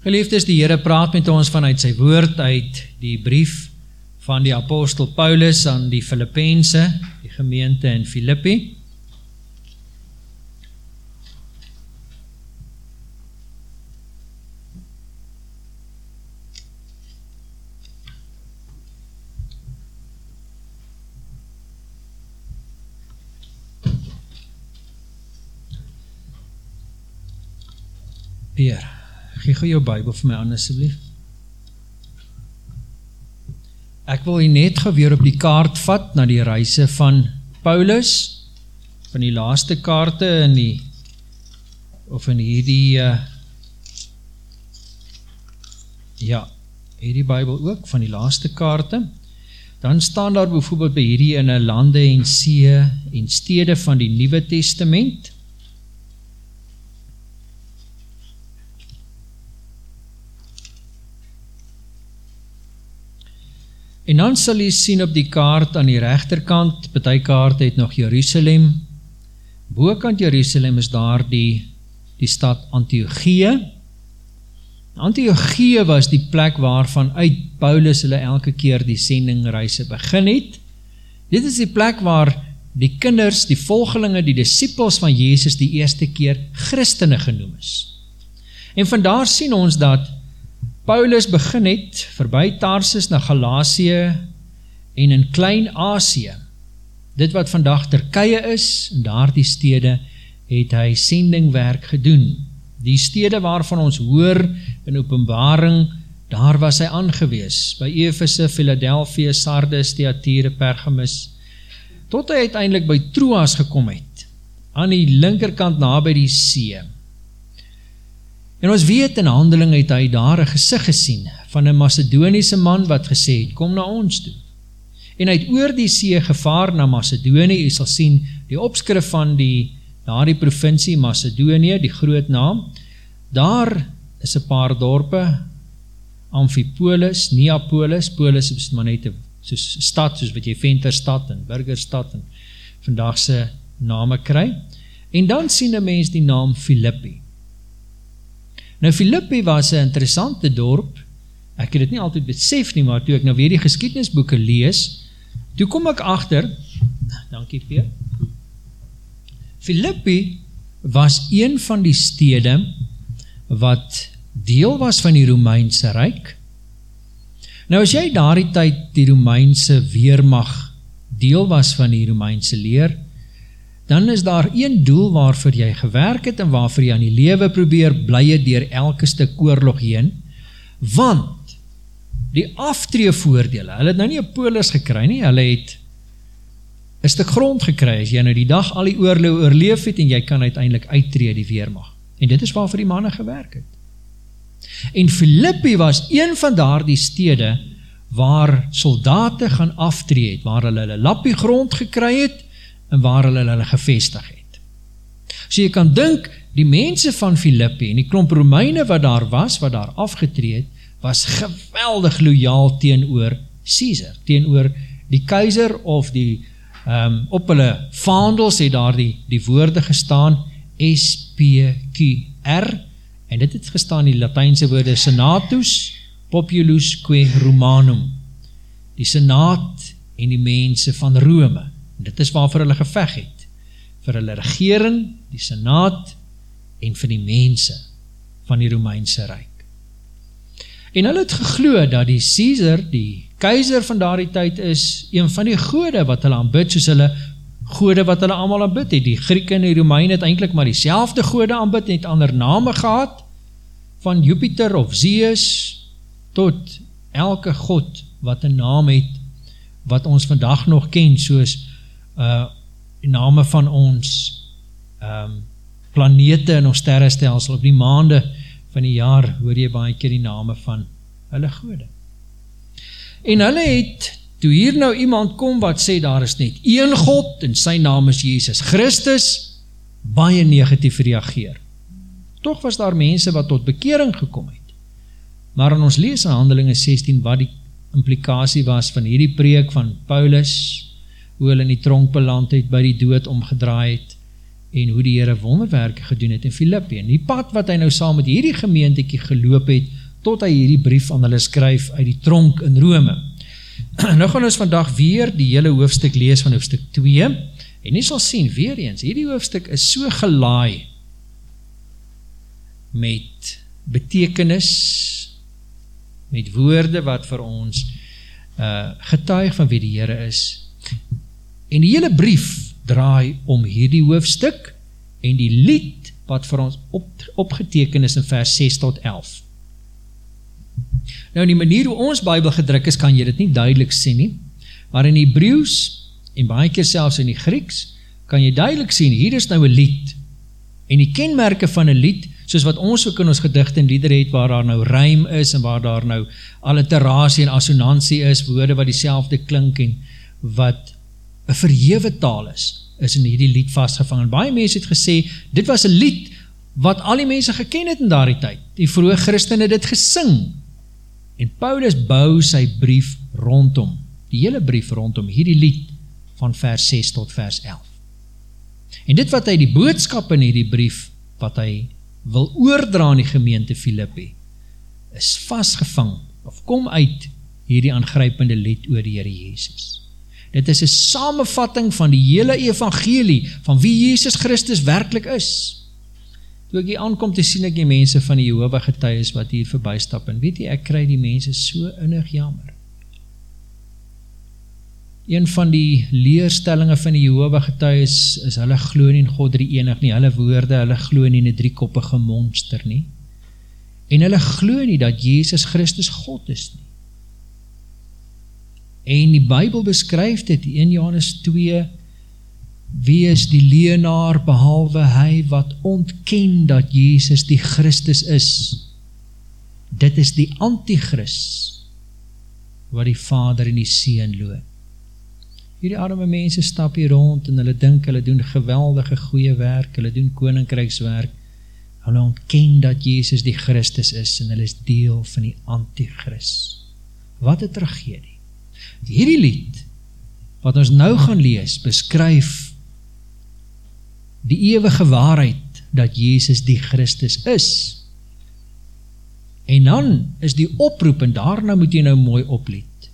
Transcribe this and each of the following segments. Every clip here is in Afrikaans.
Geliefdes, die Here praat met ons vanuit sy woord uit die brief van die apostel Paulus aan die Filippense, die gemeente in Filippi. Gou jou Bybel vir my aan asseblief. Ek wil hier net gou weer op die kaart vat na die reise van Paulus van die laaste kaarte in die of in hierdie uh, ja, hierdie Bybel ook van die laaste kaarte. Dan staan daar byvoorbeeld by hierdie in 'n lande en see en stede van die Nuwe Testament. En dan sal jy sien op die kaart aan die rechterkant, betie kaart het nog Jerusalem, boekant Jerusalem is daar die, die stad Antiochie. Antiochie was die plek waarvan uit Paulus hulle elke keer die sendingreise begin het. Dit is die plek waar die kinders, die volgelinge, die disciples van Jezus die eerste keer christene genoem is. En vandaar sien ons dat Paulus begin het verby Tarsus na Galatië en in Klein-Asië. Dit wat vandag Turkye is, in daardie stede het hy sendingwerk gedoen. Die stede waarvan ons hoor in Openbaring, daar was hy aangewees by Efese, Philadelphia, Sardes, Thyatira, Pergamus tot hy uiteindelik by Troas gekom het aan die linkerkant na by die see. En ons weet in handeling het hy daar een gezicht gesien van een Macedoniese man wat gesê het, kom na ons toe. En hy het oor die see gevaar na Macedonië, jy sal sien die opskrif van die, daar die provincie Macedonië, die groot naam, daar is een paar dorpe, Amphipolis, Neapolis, Polis is maar net een soos stad, soos wat jy Venterstad en Burgerstad en vandagse name kry. En dan sien een mens die naam Filippi. Nou Filippi was een interessante dorp, ek het dit nie altyd besef nie, maar toe ek nou weer die geskiednisboeken lees, toe kom ek achter, dankie Peer, Filippi was een van die stede wat deel was van die Romeinse Rijk. Nou as jy daar die tyd die Romeinse Weermacht deel was van die Romeinse leer, dan is daar een doel waarvoor jy gewerk het en waarvoor jy aan die lewe probeer blye dier elke stuk oorlog heen, want die aftree voordele, hulle het nou nie een polis gekry nie, hulle het een stuk grond gekry, as jy nou die dag al die oorlog oorleef het en jy kan uiteindelik uittree die weermacht. En dit is waarvoor die manne gewerk het. En Filippi was een van daar die stede waar soldaten gaan aftree het, waar hulle hulle lappie grond gekry het, en waar hulle hulle gevestig het. So jy kan dink, die mense van Filippi en die klomp Romeine wat daar was, wat daar afgetreed, was geweldig loyaal teen oor Caesar, teen oor die keizer of die, um, op hulle vaandels het daar die, die woorde gestaan, S-P-Q-R, en dit het gestaan die Latijnse woorde Senatus Populus Que Romanum, die Senaat en die mense van Rome, dit is waarvoor hulle geveg het, vir hulle regering, die senaat, en vir die mense van die Romeinse Rijk. En hulle het gegloe dat die Caesar, die keizer van daardie tyd is, een van die gode wat hulle aanbid, soos hulle gode wat hulle allemaal aanbid het. Die Grieke en die Romeine het eindelijk maar die gode aanbid, het ander name gehad, van Jupiter of Zeus, tot elke god wat een naam het, wat ons vandag nog ken, soos uh, name van ons um, planete in ons sterrestelsel op die maande van die jaar hoor jy baie keer die name van hulle gode. En hulle het, toe hier nou iemand kom wat sê daar is net een God en sy naam is Jezus Christus, baie negatief reageer. Toch was daar mense wat tot bekering gekom het. Maar in ons lees in handelinge 16 wat die implikatie was van hierdie preek van Paulus, hoe hulle in die tronk beland het, by die dood omgedraai het, en hoe die Here wonderwerke gedoen het in Filippi. En die pad wat hy nou saam met hierdie gemeentetjie geloop het tot hy hierdie brief aan hulle skryf uit die tronk in Rome. nou gaan ons vandag weer die hele hoofstuk lees van hoofstuk 2 en jy sal sien weer eens, hierdie hoofstuk is so gelaai met betekenis, met woorde wat vir ons uh, getuig van wie die Here is. En die hele brief draai om hierdie hoofstuk en die lied wat vir ons op, opgeteken is in vers 6 tot 11. Nou in die manier hoe ons Bijbel gedruk is, kan jy dit nie duidelik sien nie, maar in Hebrews en baie keer selfs in die Grieks, kan jy duidelik sien, hier is nou een lied, en die kenmerke van een lied, soos wat ons ook in ons gedicht en lieder het, waar daar nou ruim is, en waar daar nou alliteratie en assonantie is, woorde wat die klink, en wat een verhewe taal is, is in hierdie lied vastgevang. En baie mense het gesê, dit was een lied, wat al die mense geken het in daardie tyd. Die vroege christen het dit gesing. En Paulus bou sy brief rondom, die hele brief rondom hierdie lied van vers 6 tot vers 11. En dit wat hy die boodskap in hierdie brief, wat hy wil oordra aan die gemeente Filippi, is vastgevang, of kom uit hierdie aangrypende lied oor die Heere Jezus. Dit is een samenvatting van die hele evangelie, van wie Jezus Christus werkelijk is. Toe ek hier aankom te sien ek die mense van die Jehovah getuies wat hier voorbij stap, en weet jy, ek kry die mense so innig jammer. Een van die leerstellinge van die Jehovah getuies is, hulle glo nie in God drie enig nie, hulle woorde, hulle glo nie in die driekoppige monster nie, en hulle glo nie dat Jezus Christus God is nie. En die Bijbel beskryf dit in Johannes 2, Wie is die leenaar behalwe hy wat ontken dat Jezus die Christus is? Dit is die antichrist wat die vader en die seen loop. Hierdie arme mense stap hier rond en hulle dink hulle doen geweldige goeie werk, hulle doen koninkrykswerk, hulle ontken dat Jezus die Christus is en hulle is deel van die antichrist. Wat een tragedie. Hierdie lied, wat ons nou gaan lees, beskryf die ewige waarheid dat Jezus die Christus is. En dan is die oproep, en daarna moet jy nou mooi opleet,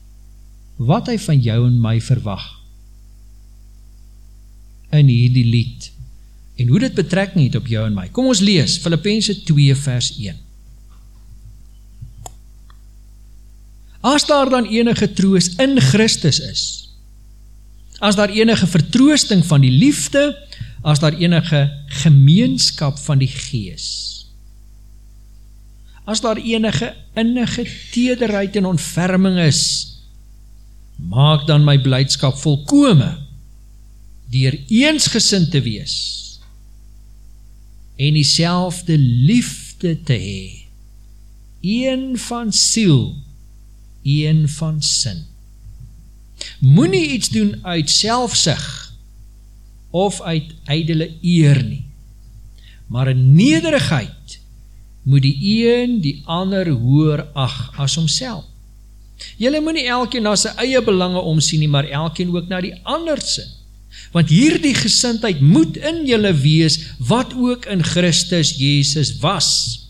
wat hy van jou en my verwag in hierdie lied, en hoe dit betrekking het op jou en my. Kom ons lees, Filippense 2 vers 1. As daar dan enige troos in Christus is, as daar enige vertroosting van die liefde, as daar enige gemeenskap van die gees. As daar enige innige tederheid en ontferming is, maak dan my blijdskap volkome, dier eensgesind te wees, en die liefde te hee, een van siel, een van sin. Moe nie iets doen uit selfsig, of uit eidele eer nie. Maar in nederigheid moet die een die ander hoor ag as homself. Julle moet nie elkeen na sy eie belange omsien nie, maar elkeen ook na die anderse. Want hierdie gesindheid moet in julle wees wat ook in Christus Jezus was.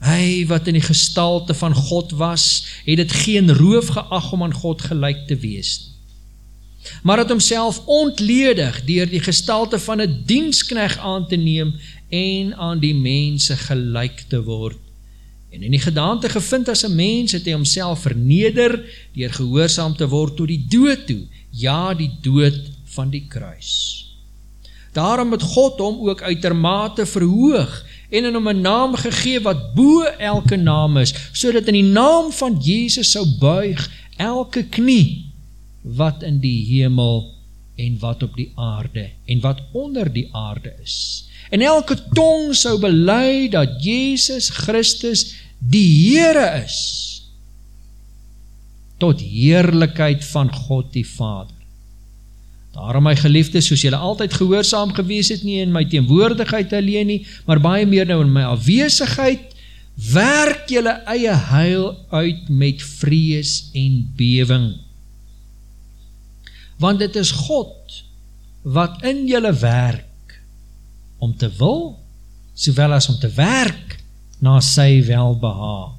Hy wat in die gestalte van God was, het het geen roof geag om aan God gelijk te wees nie maar het homself ontledig dier die gestalte van een diensknecht aan te neem en aan die mense gelijk te word. En in die gedaante gevind as een mens het hy homself verneder dier gehoorzaam te word to die dood toe, ja die dood van die kruis. Daarom het God hom ook uitermate verhoog en in hom een naam gegee wat boe elke naam is, so dat in die naam van Jezus sou buig elke knie wat in die hemel en wat op die aarde en wat onder die aarde is. En elke tong sou belei dat Jezus Christus die Heere is tot heerlijkheid van God die Vader. Daarom my geliefde, soos jylle altyd gehoorzaam gewees het nie in my teenwoordigheid alleen nie, maar baie meer nou in my afweesigheid, werk jylle eie heil uit met vrees en bewing want dit is God wat in julle werk om te wil sowel as om te werk na sy welbehaag.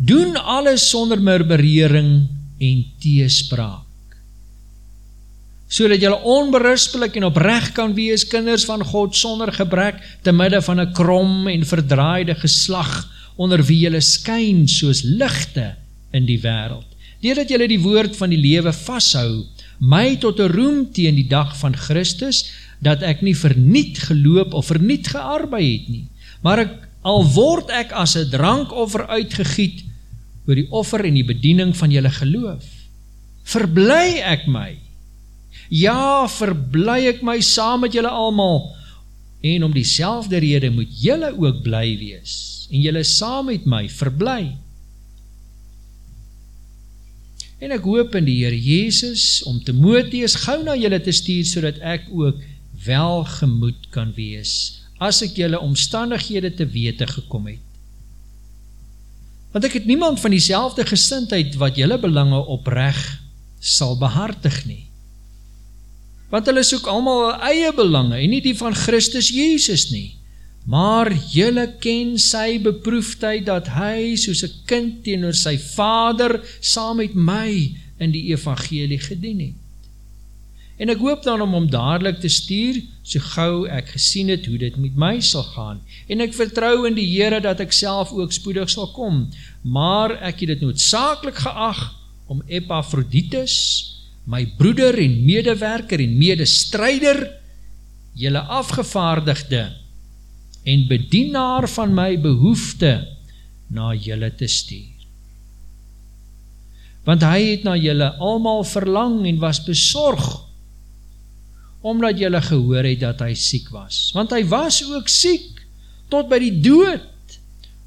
Doen alles sonder murmurering en teespraak. Sodat julle onberispelik en opreg kan wees kinders van God sonder gebrek te midde van 'n krom en verdraaide geslag onder wie julle skyn soos ligte in die wêreld. Deurdat julle die woord van die lewe vashou, my tot 'n roem teen die dag van Christus, dat ek nie verniet geloop of verniet gearbei het nie, maar ek, al word ek as 'n drankoffer uitgegiet oor die offer en die bediening van julle geloof. Verbly ek my. Ja, verbly ek my saam met julle almal en om dieselfde rede moet julle ook bly wees en julle saam met my verbly. En ek hoop in die Here Jesus om Timoteus gou na julle te stuur sodat ek ook welgemoed kan wees as ek julle omstandighede te wete gekom het. Want ek het niemand van dieselfde gesindheid wat julle belange opreg sal behartig nie. Want hulle soek almal hul eie belange en nie die van Christus Jesus nie. Maar julle ken sy beproefdheid dat hy soos 'n kind teenoor sy Vader saam met my in die evangelie gedien het. En ek hoop dan om hom dadelik te stuur so gou ek gesien het hoe dit met my sal gaan. En ek vertrou in die Here dat ek self ook spoedig sal kom. Maar ek het dit noodsaaklik geag om Epaphroditus, my broeder en medewerker en medestryder, julle afgevaardigde en bedienaar van my behoefte na julle te stuur. Want hy het na julle almal verlang en was besorg omdat julle gehoor het dat hy siek was. Want hy was ook siek tot by die dood.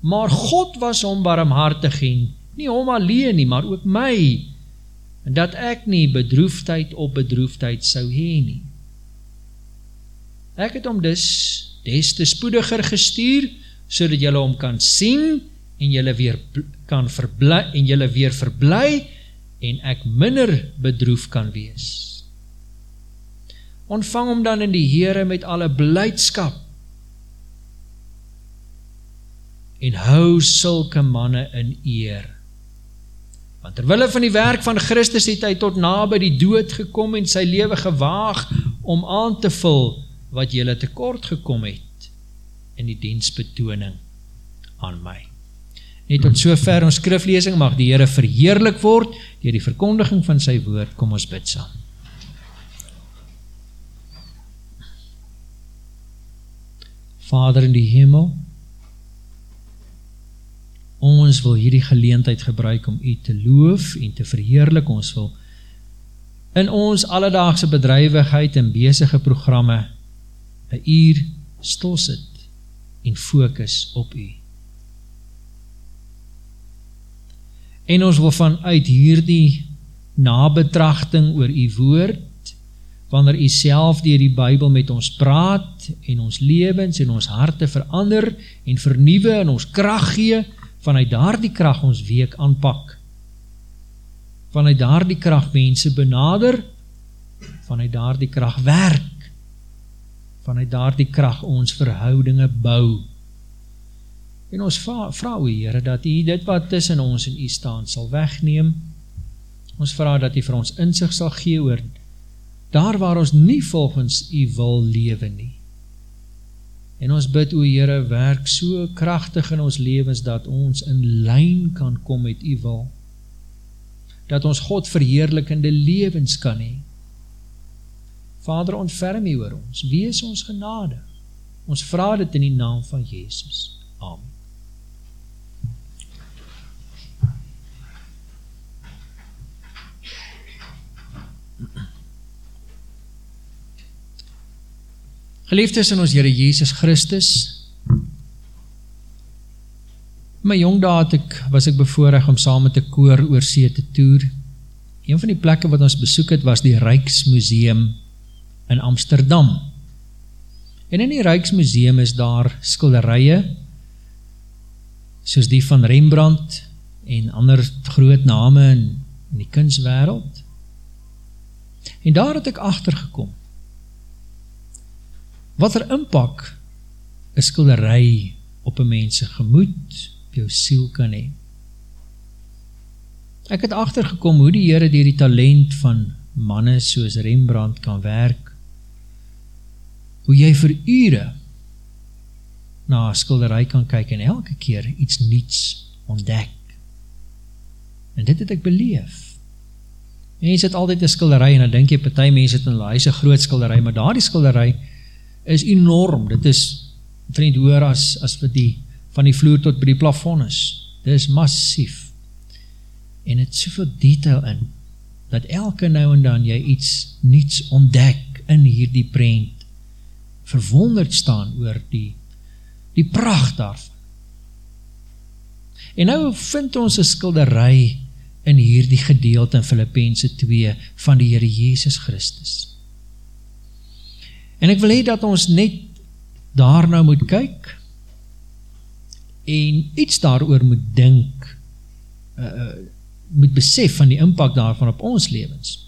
Maar God was hom barmhartig en nie hom alleen nie, maar ook my dat ek nie bedroefdheid op bedroefdheid sou hê nie. Ek het hom dus des te spoediger gestuur sodat julle hom kan sien en julle weer kan verbly en julle weer verbly en ek minder bedroef kan wees. Ontvang hom dan in die Here met alle blydskap. En hou sulke manne in eer. Want terwille van die werk van Christus het hy tot naby die dood gekom en sy lewe gewaag om aan te vul wat jy tekort gekom het in die diensbetoning aan my. Net tot sover ons skriflesing mag die Here verheerlik word deur die verkondiging van sy woord. Kom ons bid saam. Vader in die hemel, ons wil hierdie geleentheid gebruik om U te loof en te verheerlik. Ons wil in ons alledaagse bedrywigheid en besige programme 'n uur stil sit en fokus op U. En ons wil vanuit hierdie nabetragting oor U woord, wanneer U self deur die Bybel met ons praat en ons lewens en ons harte verander en vernuwe en ons krag gee, vanuit daardie krag ons week aanpak. Vanuit daardie krag mense benader, vanuit daardie krag werk vanuit daardie krag ons verhoudinge bou. En ons vra o Here dat U dit wat tussen ons en U staan sal wegneem. Ons vra dat U vir ons insig sal gee oor daar waar ons nie volgens U wil lewe nie. En ons bid o Here werk so kragtig in ons lewens dat ons in lyn kan kom met U wil. Dat ons God verheerlikende lewens kan hê. Vader, ontferm U oor ons. Wees ons genade. Ons vra dit in die naam van Jesus. Amen. Geliefdes in ons Here Jesus Christus. My jong dae het ek was ek bevoorreg om saam met 'n koor oor see te toer. Een van die plekke wat ons besoek het was die Ryksmuseum in Amsterdam. En in die Rijksmuseum is daar skilderije, soos die van Rembrandt en ander groot name in, in die kunstwereld. En daar het ek achtergekom. Wat er inpak, een skilderij op een mense gemoed, op jou siel kan heen. Ek het achtergekom hoe die Heere dier die talent van manne soos Rembrandt kan werk, hoe jy vir ure na een skilderij kan kyk en elke keer iets niets ontdek. En dit het ek beleef. Mens het altyd een skilderij en dan denk jy, partij mens het in huis een groot skilderij, maar daar die skilderij is enorm, dit is vriend hoor as, as wat die van die vloer tot by die plafond is. Dit is massief en het soveel detail in, dat elke nou en dan jy iets niets ontdek in hierdie prent, verwonderd staan oor die, die pracht daarvan. En nou vind ons een skilderij in hierdie gedeelte in Filippense 2 van die Heere Jezus Christus. En ek wil hee dat ons net daar nou moet kyk en iets daar moet dink uh, moet besef van die impact daarvan op ons levens.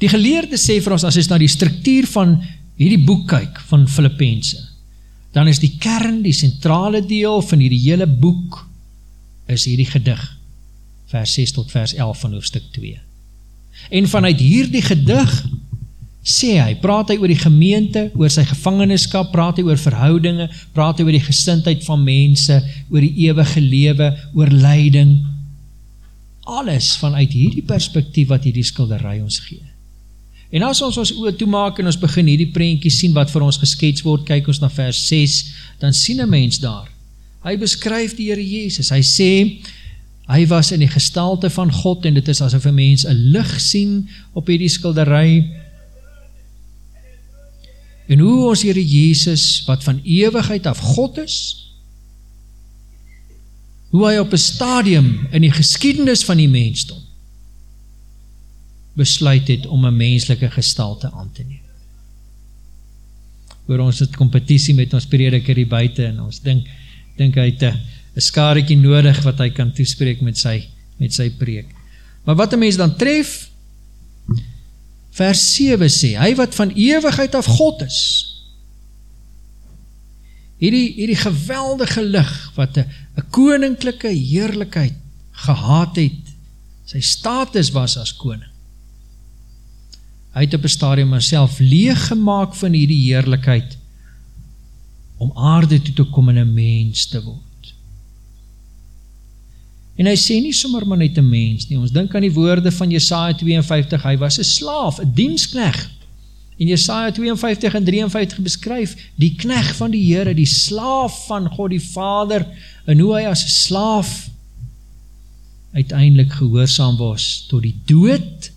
Die geleerde sê vir ons, as ons na die structuur van hierdie boek kyk, van Filippense, dan is die kern, die centrale deel van hierdie hele boek, is hierdie gedig, vers 6 tot vers 11 van hoofdstuk 2. En vanuit hierdie gedig, sê hy, praat hy oor die gemeente, oor sy gevangeniskap, praat hy oor verhoudinge, praat hy oor die gesintheid van mense, oor die eeuwige lewe, oor leiding, alles vanuit hierdie perspektief wat hierdie skilderij ons gee. En as ons ons oor toemaak en ons begin hierdie prentjie sien wat vir ons geskets word, kyk ons na vers 6, dan sien een mens daar. Hy beskryf die Heere Jezus. Hy sê, hy was in die gestalte van God en dit is asof een mens een licht sien op hierdie skilderij. En hoe ons Heere Jezus, wat van eeuwigheid af God is, hoe hy op een stadium in die geschiedenis van die mensdom besluit het om een menselike gestalte aan te neem. Oor ons het competitie met ons prediker hier buiten en ons dink, dink hy het een skarekie nodig wat hy kan toespreek met sy, met sy preek. Maar wat een mens dan tref, vers 7 sê, hy wat van eeuwigheid af God is, hierdie, hierdie geweldige licht, wat een koninklijke heerlijkheid gehad het, sy status was as koning. Hy het op een stadium myself leeggemaak van hierdie heerlijkheid, om aarde toe te kom en een mens te word. En hy sê nie sommer maar net een mens nie, ons dink aan die woorde van Jesaja 52, hy was een slaaf, een diensknecht, En Jesaja 52 en 53 beskryf die kneg van die Heere, die slaaf van God die Vader, en hoe hy as slaaf uiteindelik gehoorzaam was tot die dood.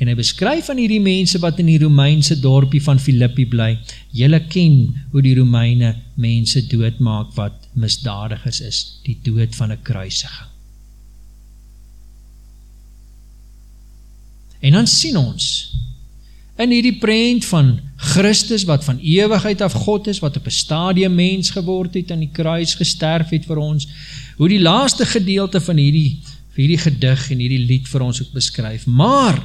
En hy beskryf van hierdie mense wat in die Romeinse dorpie van Filippi bly. Julle ken hoe die Romeine mense doodmaak wat misdadigers is, die dood van een kruisige. En dan sien ons, in hierdie prent van Christus, wat van eeuwigheid af God is, wat op een stadium mens geword het, en die kruis gesterf het vir ons, hoe die laaste gedeelte van hierdie, hierdie gedig en hierdie lied vir ons ook beskryf. Maar,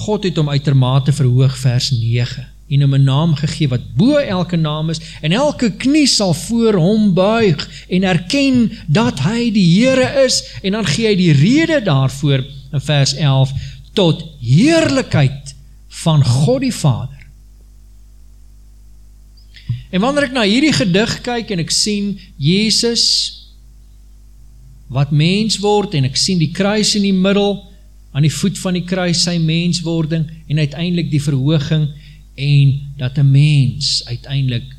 God het om uitermate verhoog vers 9, en om een naam gegee wat boe elke naam is, en elke knie sal voor hom buig, en erken dat hy die Heere is, en dan gee hy die rede daarvoor, in vers 11, tot heerlijkheid van God die Vader. En wanneer ek na hierdie gedig kyk en ek sien Jezus wat mens word en ek sien die kruis in die middel aan die voet van die kruis sy menswording en uiteindelik die verhooging en dat een mens uiteindelik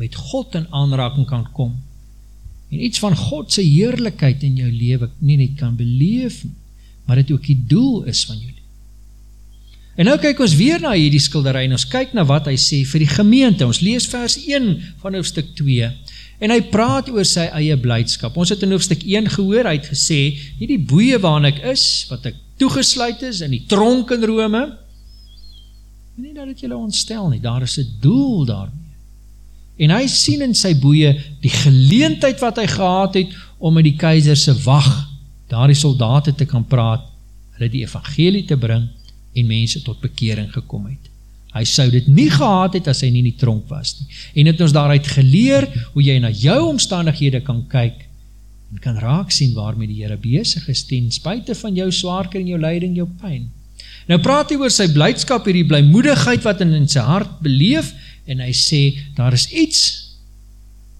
met God in aanraking kan kom en iets van Godse heerlijkheid in jou leven nie net kan beleef nie maar dit ook die doel is van jullie. En nou kyk ons weer na hierdie skilderij, en ons kyk na wat hy sê vir die gemeente, ons lees vers 1 van hoofdstuk 2, en hy praat oor sy eie blijdskap. Ons het in hoofdstuk 1 gehoor, hy het gesê, hierdie boeie waarin ek is, wat ek toegesluit is, in die tronk in Rome, en nie dat het julle ontstel nie, daar is een doel daarmee. En hy sien in sy boeie die geleentheid wat hy gehad het, om in die keizerse wacht daar die soldate te kan praat, hulle die evangelie te bring en mense tot bekering gekom het. Hy sou dit nie gehad het as hy nie in die tronk was nie. En het ons daaruit geleer hoe jy na jou omstandighede kan kyk en kan raak sien waarmee die Here besig is ten spyte van jou swaarkry en jou lyding, jou pyn. Nou praat hy oor sy blydskap, hierdie blymoedigheid wat in, in sy hart beleef en hy sê daar is iets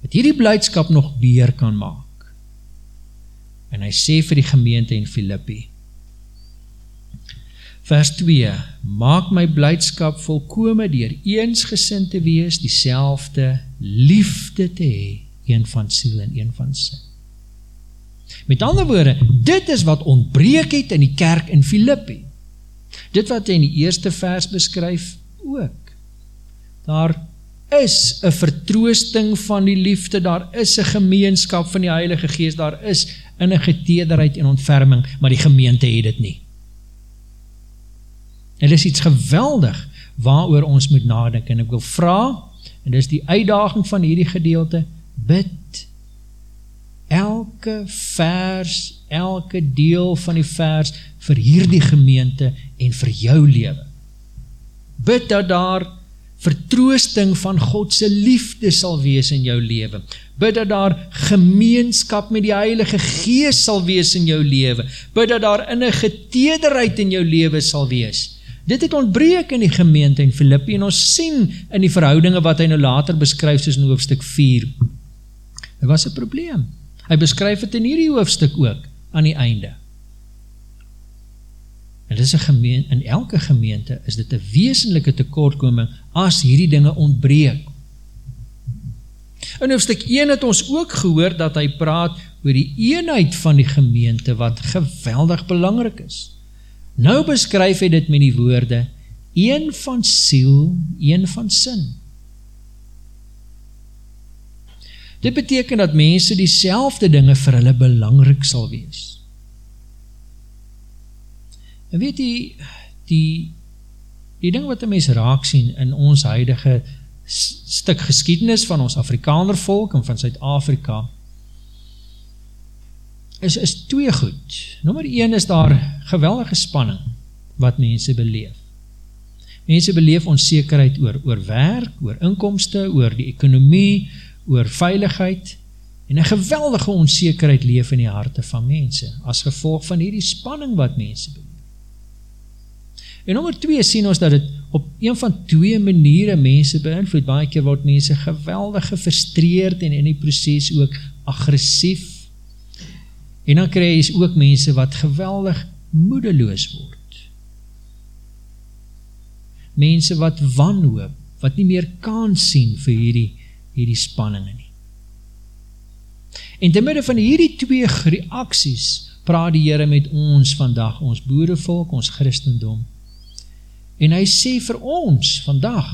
wat hierdie blydskap nog beheer kan maak. En hy sê vir die gemeente in Filippi Vers 2 Maak my blydskap volkome deur eensgesind te wees, dieselfde liefde te hê, een van siel en een van sin. Met ander woorde, dit is wat ontbreek het in die kerk in Filippi. Dit wat hy in die eerste vers beskryf ook. Daar is 'n vertroosting van die liefde, daar is 'n gemeenskap van die Heilige Gees, daar is innige tederheid en ontferming, maar die gemeente het dit nie. Dit is iets geweldig waaroor ons moet nadink en ek wil vra en dis die uitdaging van hierdie gedeelte bid elke vers elke deel van die vers vir hierdie gemeente en vir jou lewe. Bid dat daar vertroosting van God se liefde sal wees in jou lewe. Bid dat daar gemeenskap met die Heilige Gees sal wees in jou lewe. Bid dat daar innige tederheid in jou lewe sal wees. Dit het ontbreek in die gemeente in Filippi en ons sien in die verhoudinge wat hy nou later beskryf soos in hoofstuk 4. Dit was 'n probleem. Hy beskryf dit in hierdie hoofstuk ook aan die einde. En dit is 'n gemeente in elke gemeente is dit 'n wesenlike tekortkoming as hierdie dinge ontbreek. In hoofstuk 1 het ons ook gehoor dat hy praat oor die eenheid van die gemeente wat geweldig belangrik is. Nou beskryf hy dit met die woorde, een van siel, een van sin. Dit beteken dat mense die selfde dinge vir hulle belangrik sal wees. En weet jy, die, die ding wat die mens raak sien in ons huidige stuk geschiedenis van ons Afrikaner volk en van Suid-Afrika, is, is twee goed. Nummer 1 is daar geweldige spanning wat mense beleef. Mense beleef onzekerheid oor, oor werk, oor inkomste, oor die ekonomie, oor veiligheid en een geweldige onzekerheid leef in die harte van mense as gevolg van hierdie spanning wat mense beleef. En nummer 2 sien ons dat het op een van twee maniere mense beïnvloed. Baie keer word mense geweldig gefrustreerd en in die proces ook agressief En dan kry jy ook mense wat geweldig moedeloos word. Mense wat wanhoop, wat nie meer kan sien vir hierdie, hierdie spanninge nie. En te midde van hierdie twee reaksies, praat die Heere met ons vandag, ons boerevolk, ons christendom. En hy sê vir ons vandag,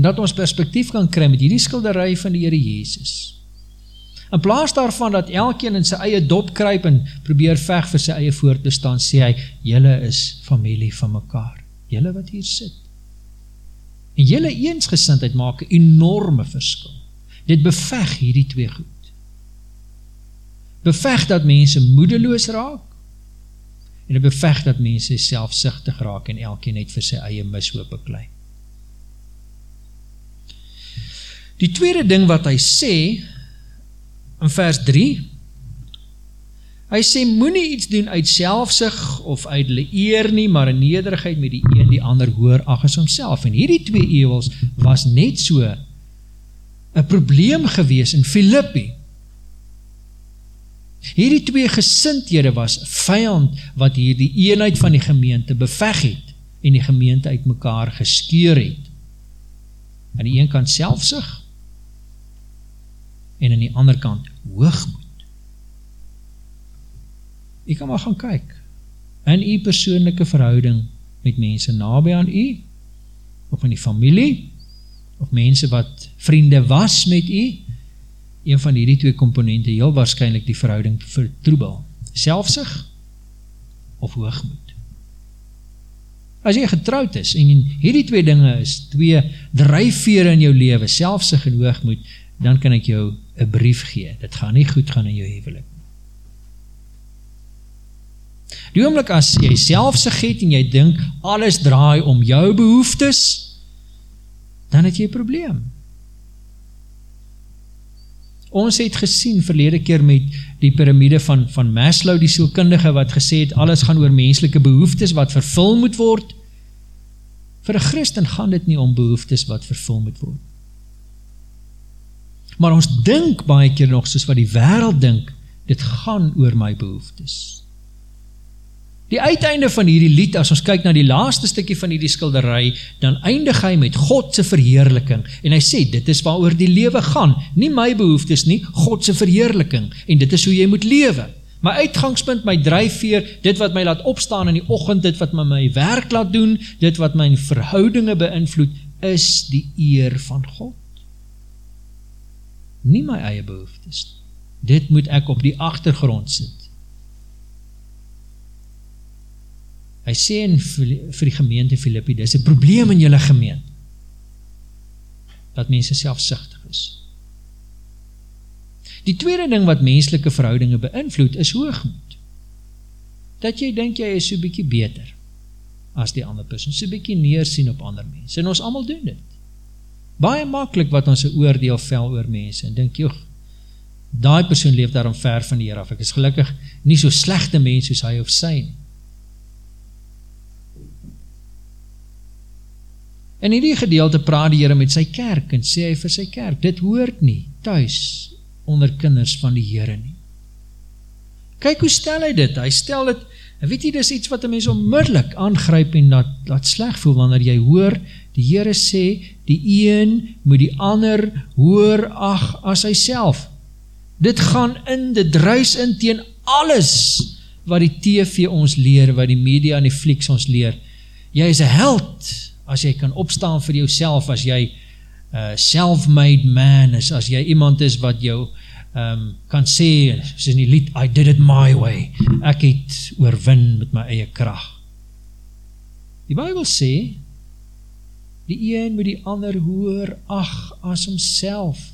dat ons perspektief kan kry met hierdie skilderij van die Heere Jezus, In plaas daarvan dat elkeen in sy eie dop kruip en probeer veg vir sy eie voortbestaan, sê hy, jylle is familie van mekaar. Jylle wat hier sit. En jylle eensgesindheid maak een enorme verskil. Dit beveg hierdie twee goed. Beveg dat mense moedeloos raak, en dit beveg dat mense selfsichtig raak en elkeen net vir sy eie mishoop beklui. Die tweede ding wat hy sê, in vers 3, hy sê, moet iets doen uit selfsig of uit hulle eer nie, maar in nederigheid met die een die ander hoor ag as homself. En hierdie twee eeuwels was net so een probleem gewees in Filippi. Hierdie twee gesindhede was vijand wat hier die eenheid van die gemeente beveg het en die gemeente uit mekaar geskeur het. Aan die een kant selfsig en aan die ander kant hoogmoed. Jy kan maar gaan kyk in die persoonlijke verhouding met mense nabij aan u, of in die familie, of mense wat vriende was met u, een van die twee komponente heel waarschijnlijk die verhouding vertroebel. Selfsig of hoogmoed. As jy getrouwd is, en hierdie twee dinge is twee drijfvere in jou leven, selfsig en hoogmoed, dan kan ek jou een brief gee. Dit gaan nie goed gaan in jou hevelik. Die oomblik as jy selfsug het en jy dink alles draai om jou behoeftes, dan het jy 'n probleem. Ons het gesien verlede keer met die piramide van van Maslow, die sielkundige wat gesê het alles gaan oor menslike behoeftes wat vervul moet word. Vir 'n Christen gaan dit nie om behoeftes wat vervul moet word. Maar ons dink baie keer nog soos wat die wêreld dink, dit gaan oor my behoeftes. Die uiteinde van hierdie lied, as ons kyk na die laaste stukkie van hierdie skildery, dan eindig hy met Godse verheerliking. En hy sê, dit is waar oor die lewe gaan. Nie my behoeftes nie, Godse verheerliking. En dit is hoe jy moet lewe. My uitgangspunt, my drijfveer, dit wat my laat opstaan in die ochend, dit wat my my werk laat doen, dit wat my verhoudinge beïnvloed, is die eer van God. Nie my eie behoeftes. Dit moet ek op die achtergrond sit. Hy sê in vir die gemeente Filippi, dis 'n probleem in julle gemeente. Dat mense selfsugtig is. Die tweede ding wat menslike verhoudinge beïnvloed is hoogmoed. Dat jy dink jy is so bietjie beter as die ander persoon, so bietjie neersien op ander mense. En ons almal doen dit. Baie maklik wat ons 'n oordeel vel oor mense en dink, "Joh, daai persoon leef daarom ver van die Here af. Ek is gelukkig nie so slegte mens soos hy of sy nie." In hierdie gedeelte praat die Here met sy kerk en sê hy vir sy kerk, dit hoort nie tuis onder kinders van die Here nie. Kyk hoe stel hy dit? Hy stel dit, weet jy, dis iets wat 'n mens onmiddellik aangryp en laat laat sleg voel wanneer jy hoor die Here sê die een moet die ander hoor ag as hy self. Dit gaan in, dit druis in teen alles wat die TV ons leer, wat die media en die flieks ons leer. Jy is 'n held as jy kan opstaan vir jouself, as jy uh, self-made man is, as jy iemand is wat jou um, kan sê, soos in die lied, I did it my way, ek het oorwin met my eie kracht. Die Bijbel sê, die een moet die ander hoor, ach, as homself,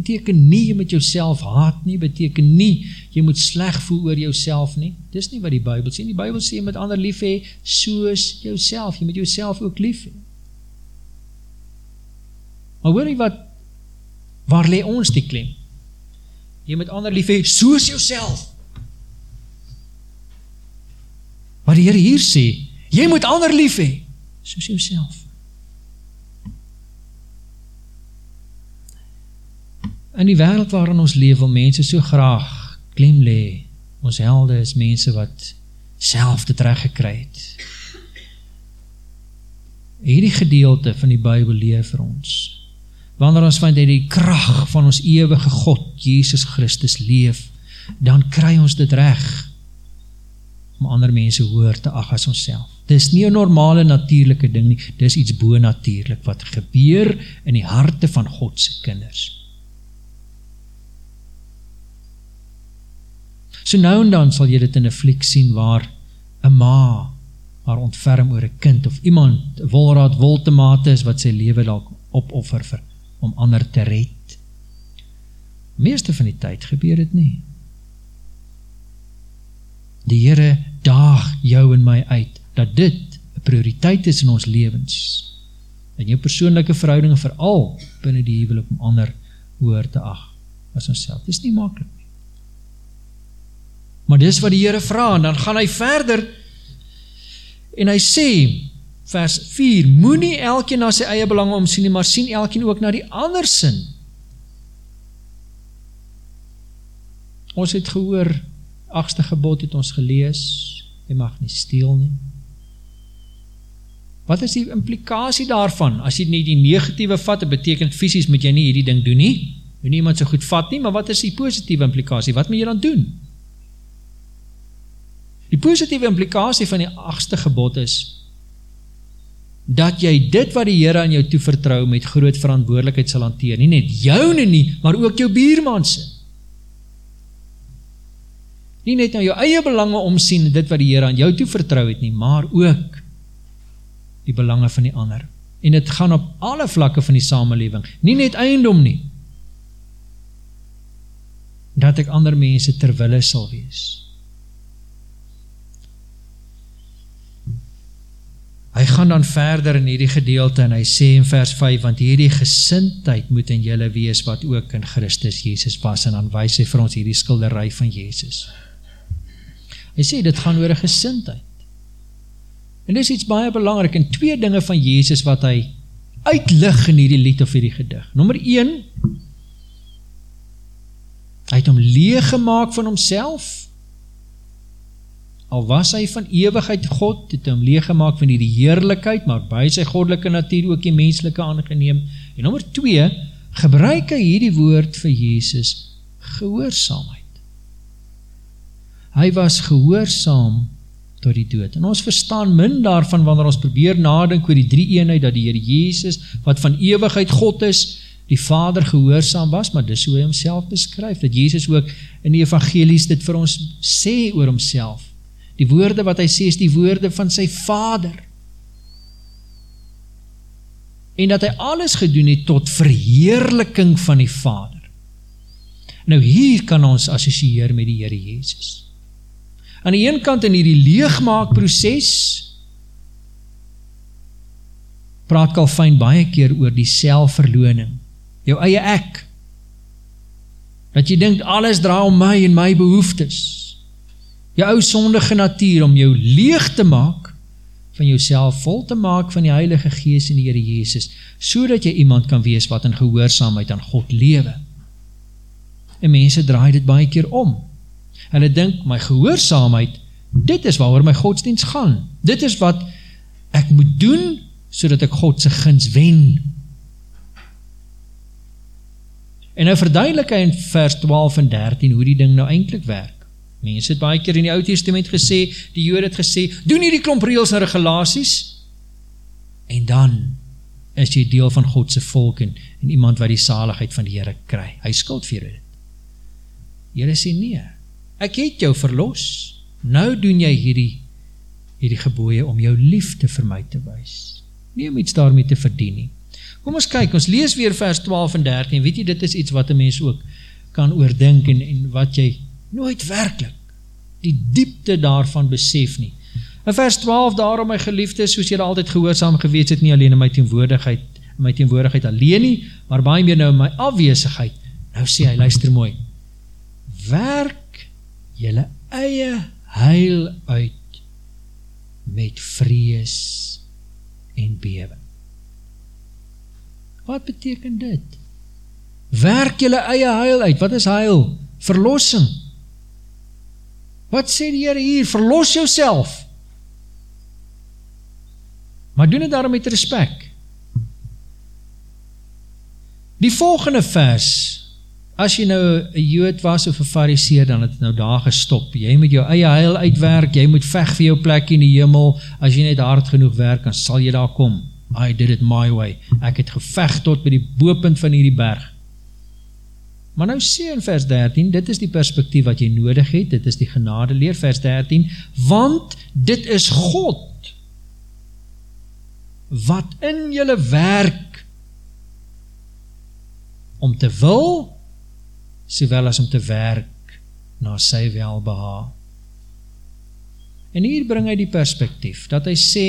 beteken nie jy met jouself haat nie, beteken nie jy moet sleg voel oor jouself nie. Dis nie wat die Bybel sê. Die Bybel sê jy moet ander lief hê soos jouself. Jy moet jouself ook lief hê. Maar hoor jy wat waar lê ons die klem? Jy moet ander lief hê soos jouself. Wat die Here hier sê, jy moet ander lief hê soos jouself. In die wêreld waarin ons leef, wil mense so graag klem lê. Ons helde is mense wat self dit reg gekry het. Hierdie gedeelte van die Bybel leer vir ons. Wanneer ons van die krag van ons ewige God, Jesus Christus leef, dan kry ons dit reg om ander mense hoor te ag as onsself. Dis nie 'n normale natuurlike ding nie, dis iets bo natuurlik wat gebeur in die harte van God se kinders. So nou en dan sal jy dit in een fliek sien waar een ma haar ontferm oor een kind of iemand, wolraad, woltemate is wat sy leven dalk opoffer vir om ander te red. Meeste van die tyd gebeur dit nie. Die Heere daag jou en my uit, dat dit een prioriteit is in ons levens. En jou persoonlijke verhoudinge vooral binnen die hevel om ander hoor te ag as ons self. Dit is nie makkelijk maar dis wat die Heere vraag, en dan gaan hy verder, en hy sê, vers 4, moet nie elkeen na sy eie belang omsien, maar sien elkeen ook na die ander sin. Ons het gehoor, achtste gebod het ons gelees, jy mag nie steel nie. Wat is die implikatie daarvan? As jy nie die negatieve vat, het betekent fysisk moet jy nie hierdie ding doen nie, moet nie iemand so goed vat nie, maar wat is die positieve implikatie? Wat moet jy dan doen? Die positieve implikatie van die achtste gebod is, dat jy dit wat die Heere aan jou toevertrouw met groot verantwoordelikheid sal hanteer, nie net joune nie, maar ook jou biermanse. Nie net na jou eie belange omsien, dit wat die Heere aan jou toevertrouw het nie, maar ook die belange van die ander. En het gaan op alle vlakke van die samenleving, nie net eiendom nie, dat ek ander mense terwille sal wees hy gaan dan verder in hierdie gedeelte en hy sê in vers 5, want hierdie gesintheid moet in julle wees wat ook in Christus Jezus was en dan wees hy vir ons hierdie skilderij van Jezus. Hy sê, dit gaan oor een gesintheid. En dit is iets baie belangrik en twee dinge van Jezus wat hy uitlig in hierdie lied of hierdie gedig. Nommer 1, hy het hom leeg gemaakt van homself, al was hy van ewigheid God, het hom leeggemaak van die heerlijkheid, maar by sy goddelike natuur ook die menselike aangeneem. En nummer 2, gebruik hy hierdie woord vir Jezus, gehoorzaamheid. Hy was gehoorzaam tot die dood. En ons verstaan min daarvan, wanneer ons probeer nadink oor die drie eenheid, dat die Heer Jezus, wat van ewigheid God is, die Vader gehoorzaam was, maar dis hoe hy homself beskryf, dat Jezus ook in die evangelies dit vir ons sê oor homself. Die woorde wat hy sê is die woorde van sy vader. En dat hy alles gedoen het tot verheerliking van die vader. Nou hier kan ons associeer met die Heere Jezus. Aan die een kant in die leegmaak proces, praat Kalfijn baie keer oor die selfverloning, jou eie ek, dat jy denkt alles draai om my en my behoeftes, jou ou sondige natuur om jou leeg te maak van jouself vol te maak van die Heilige Gees en die Here Jezus so jy iemand kan wees wat in gehoorzaamheid aan God lewe. En mense draai dit baie keer om. Hulle dink my gehoorzaamheid dit is waar my godsdienst gaan. Dit is wat ek moet doen so dat ek Godse gins wen. En nou verduidelik hy in vers 12 en 13 hoe die ding nou eindelijk werk Mense het baie keer in die Oud Testament gesê, die Jode het gesê, doen hierdie klomp reëls en regulasies en dan is jy deel van God se volk en, en iemand wat die saligheid van die Here kry. Hy skuld vir dit. Here sê nee. Ek het jou verlos. Nou doen jy hierdie hierdie gebooie om jou liefde vir my te wys. Nie om iets daarmee te verdien nie. Kom ons kyk, ons lees weer vers 12 en 13. Weet jy dit is iets wat 'n mens ook kan oordink en en wat jy nooit werkelijk die diepte daarvan besef nie. In vers 12, daarom my geliefde, soos jylle altyd gehoorzaam gewees het, nie alleen in my teenwoordigheid, in my teenwoordigheid alleen nie, maar baie meer nou in my afweesigheid. Nou sê hy, luister mooi, werk jylle eie heil uit met vrees en bewe. Wat beteken dit? Werk jylle eie heil uit, wat is heil? Verlossing. Wat sê die Heere hier? Verlos jouself. Maar doen het daarom met respect. Die volgende vers, as jy nou een jood was of een fariseer, dan het nou daar gestop. Jy moet jou eie heil uitwerk, jy moet vecht vir jou plek in die hemel, as jy net hard genoeg werk, dan sal jy daar kom. I did it my way. Ek het gevecht tot by die boopunt van hierdie berg. Maar nou sê in vers 13, dit is die perspektief wat jy nodig het, dit is die genade leer, vers 13, want dit is God, wat in jylle werk, om te wil, sowel as om te werk, na sy welbeha. En hier bring hy die perspektief, dat hy sê,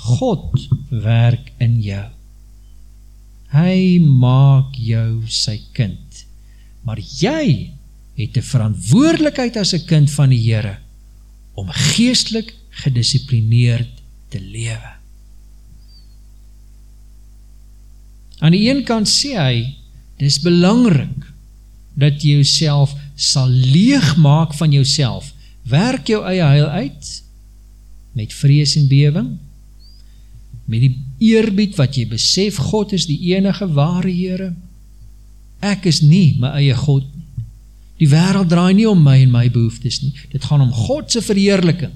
God werk in jou. Hy maak jou sy kind maar jy het die verantwoordelikheid as een kind van die Heere om geestelik gedisciplineerd te lewe. Aan die een kant sê hy, dit is belangrik dat jy jouself sal leeg maak van jouself. Werk jou eie heil uit met vrees en bewing, met die eerbied wat jy besef, God is die enige ware Heere, ek is nie my eie God nie. Die wereld draai nie om my en my behoeftes nie. Dit gaan om Godse verheerliking.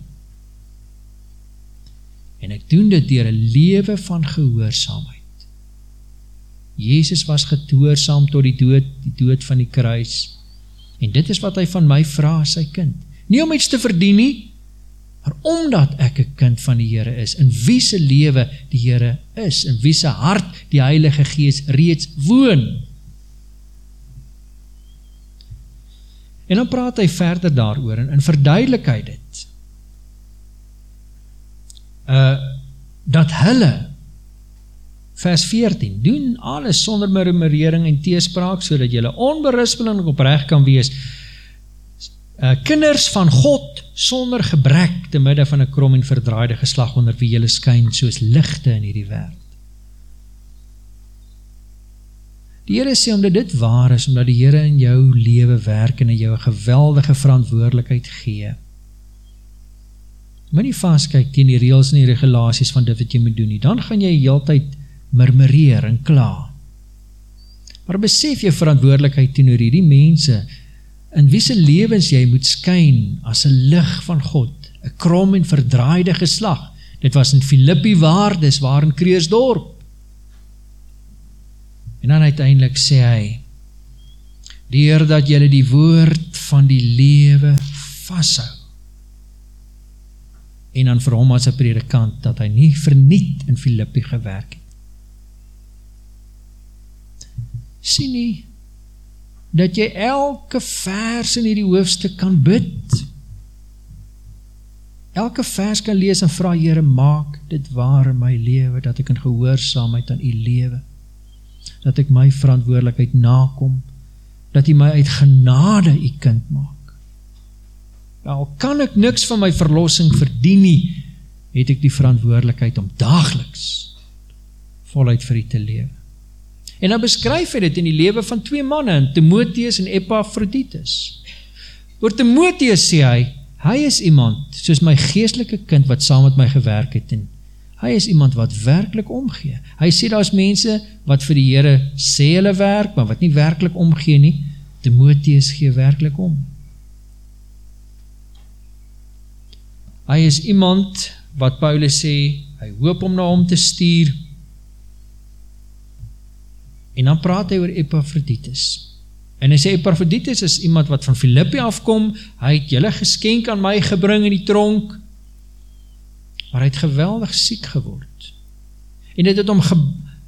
En ek doen dit dier een lewe van gehoorzaamheid. Jezus was getoorzaam tot die dood, die dood van die kruis. En dit is wat hy van my vraag, sy kind. Nie om iets te verdien nie, maar omdat ek een kind van die Heere is, in wie se lewe die Heere is, in wie se hart die Heilige Gees reeds woon. En dan praat hy verder daar oor en, en verduidelik hy dit. Uh, dat hulle vers 14 doen alles sonder murmurering en teespraak sodat julle onberispelijk en opreg kan wees uh, kinders van God sonder gebrek te midde van 'n krom en verdraaide geslag onder wie julle skyn soos ligte in hierdie wêreld Die Here sê omdat dit waar is omdat die Here in jou lewe werk en in jou geweldige verantwoordelikheid gee Moenie vaskyk teen die reëls en die regulasies van dit wat jy moet doen nie. Dan gaan jy heeltyd murmureer en kla. Maar besef jou verantwoordelikheid teenoor hierdie mense in wie se lewens jy moet skyn as 'n lig van God, 'n krom en verdraaide geslag. Dit was in Filippi waar, dis waar in Kreeusdorp. En dan uiteindelik sê hy: "Deur dat julle die woord van die lewe vashou." En dan vir hom as 'n predikant dat hy nie verniet in Filippi gewerk het sien nie dat jy elke vers in hierdie hoofstuk kan bid. Elke vers kan lees en vra Here maak dit waar in my lewe dat ek in gehoorsaamheid aan U lewe. Dat ek my verantwoordelikheid nakom. Dat U my uit genade U kind maak. Al kan ek niks van my verlossing verdien nie, het ek die verantwoordelikheid om daagliks voluit vir U te lewe. En dan beskryf hy dit in die lewe van twee manne, Timotheus en Epaphroditus. Oor Timotheus sê hy, hy is iemand soos my geestelike kind wat saam met my gewerk het en hy is iemand wat werklik omgee. Hy sê daar's mense wat vir die Here sê hulle werk, maar wat nie werklik omgee nie. Timotheus gee werklik om. Hy is iemand wat Paulus sê, hy hoop om na hom te stuur En dan praat hy oor Epaphroditus. En hy sê Epaphroditus is iemand wat van Filippi afkom, hy het julle geskenk aan my gebring in die tronk, maar hy het geweldig siek geword. En dit het hom ge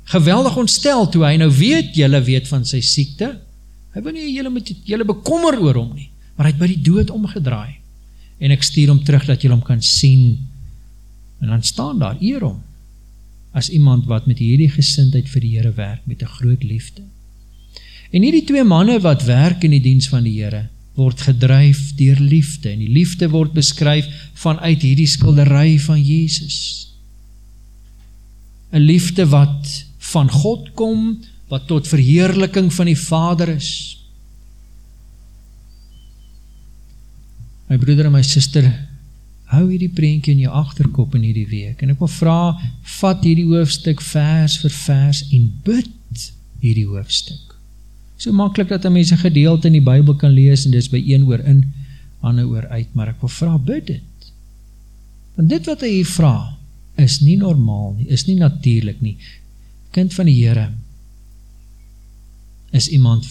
geweldig ontstel toe hy nou weet julle weet van sy siekte. Hy wil nie julle met julle bekommer oor hom nie, maar hy het by die dood omgedraai. En ek stuur hom terug dat julle hom kan sien. En dan staan daar eer hom as iemand wat met hierdie gesindheid vir die Here werk met 'n groot liefde. En hierdie twee manne wat werk in die diens van die Here word gedryf deur liefde en die liefde word beskryf vanuit hierdie skildery van Jesus. 'n Liefde wat van God kom, wat tot verheerliking van die Vader is. My broeder en my suster, hou hierdie prentjie in jou agterkop in hierdie week en ek wil vra vat hierdie hoofstuk vers vir vers en bid hierdie hoofstuk so maklik dat 'n mens 'n gedeelte in die Bybel kan lees en dis by een oor in ander oor uit maar ek wil vra bid dit want dit wat hy hier vra is nie normaal nie is nie natuurlik nie kind van die Here is iemand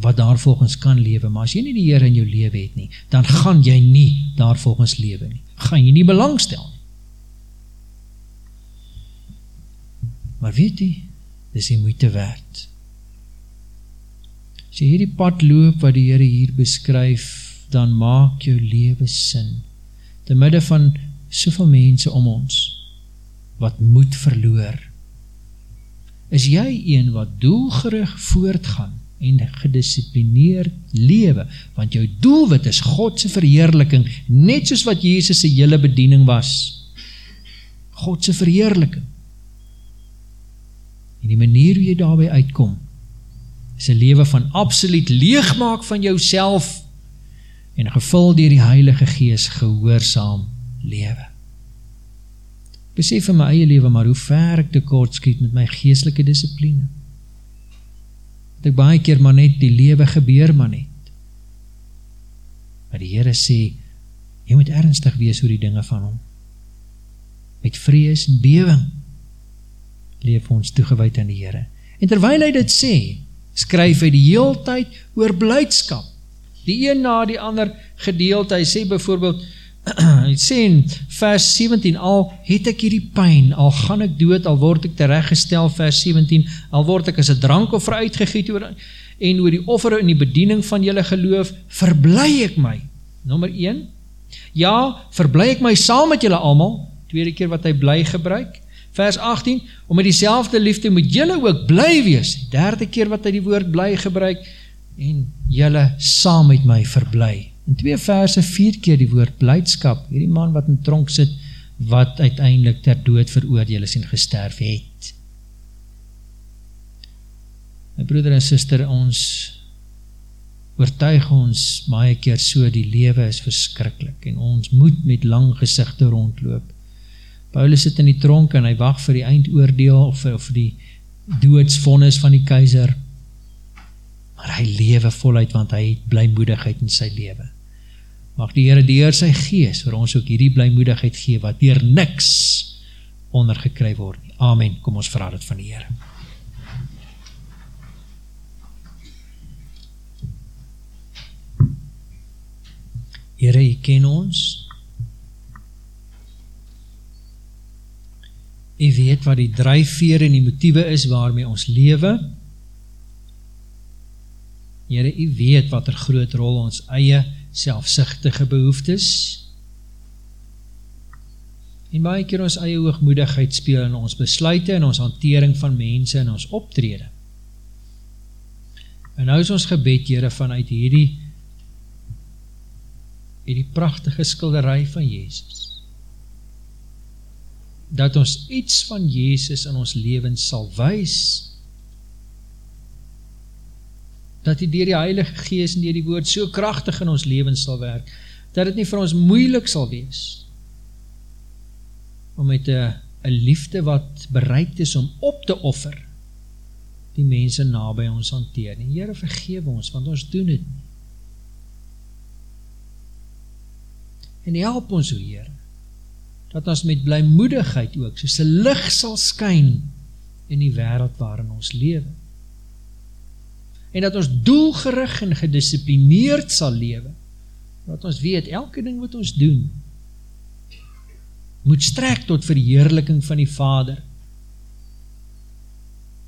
wat daar volgens kan lewe, maar as jy nie die Here in jou lewe het nie, dan gaan jy nie daar volgens lewe nie. Gaan jy nie belangstel nie. Maar weet jy, dis die moeite werd. As jy hierdie pad loop wat die Here hier beskryf, dan maak jou lewe sin. Te midde van soveel mense om ons wat moed verloor. Is jy een wat doelgerig voortgaan en gedisciplineerd lewe, want jou doelwit is Godse verheerliking, net soos wat Jezus' hele bediening was. Godse verheerliking. En die manier hoe jy daarby uitkom, is een lewe van absoluut leegmaak van jou self en gevul dier die Heilige Gees gehoorzaam lewe. Besef in my eie lewe, maar hoe ver ek tekort skiet met my geestelike discipline dat ek baie keer maar net die lewe gebeur maar net. Maar die Here sê jy moet ernstig wees oor die dinge van hom. Met vrees en bewering leef ons toegewyd aan die Here. En terwyl hy dit sê, skryf hy die heeltyd oor blydskap. Die een na die ander gedeelte, hy sê byvoorbeeld hy sê in vers 17 al het ek hierdie pyn al gaan ek dood al word ek tereggestel vers 17 al word ek as 'n drankoffer uitgegiet en oor die offer in die bediening van julle geloof verbly ek my nommer 1 ja verbly ek my saam met julle almal tweede keer wat hy bly gebruik. Vers 18, om met diezelfde liefde moet jylle ook bly wees, die derde keer wat hy die woord bly gebruik, en jylle saam met my verblij. In twee verse, vier keer die woord blijdskap, hierdie man wat in tronk sit, wat uiteindelik ter dood veroordeel is en gesterf het. My broeder en sister, ons oortuig ons baie keer so, die lewe is verskrikkelijk en ons moet met lang gezichte rondloop. Paulus sit in die tronk en hy wacht vir die eindoordeel of of die doodsvonnis van die keizer, maar hy lewe voluit want hy het blijmoedigheid in sy lewe. Mag die Heere dier sy gees vir ons ook hierdie blijmoedigheid gee wat dier niks ondergekry word. Amen, kom ons vraag het van die Heere. Heere, jy ken ons. Jy weet wat die drijfveer en die motieve is waarmee ons lewe. Heere, jy weet wat er groot rol ons eie selfsichtige behoeftes en baie keer ons eie hoogmoedigheid speel in ons besluite en ons hantering van mense en ons optrede. En nou is ons gebed, Heere, vanuit hierdie hierdie prachtige skilderij van Jezus. Dat ons iets van Jezus in ons leven sal wees, dat die dier die Heilige Geest en dier die woord so krachtig in ons leven sal werk, dat het nie vir ons moeilik sal wees, om met een liefde wat bereid is om op te offer, die mense na by ons hanteer. En Heere vergeef ons, want ons doen het nie. en help ons, o Heer, dat ons met blijmoedigheid ook, soos een licht sal skyn in die wereld waarin ons lewe. En dat ons doelgerig en gedisciplineerd sal lewe, dat ons weet, elke ding wat ons doen, moet strek tot verheerliking van die Vader.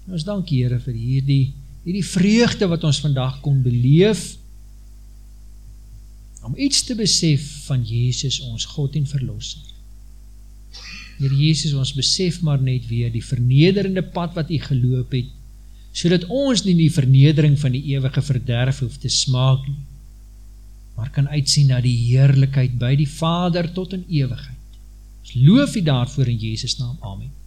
En ons dank Heere vir hierdie, hierdie vreugde wat ons vandag kon beleef, om iets te besef van Jezus ons God en verlosser. Heer Jezus, ons besef maar net weer die vernederende pad wat u geloop het, so ons nie die vernedering van die eeuwige verderf hoef te smaak nie, maar kan uitsien na die heerlijkheid by die Vader tot in eeuwigheid. Ons loof u daarvoor in Jezus naam. Amen.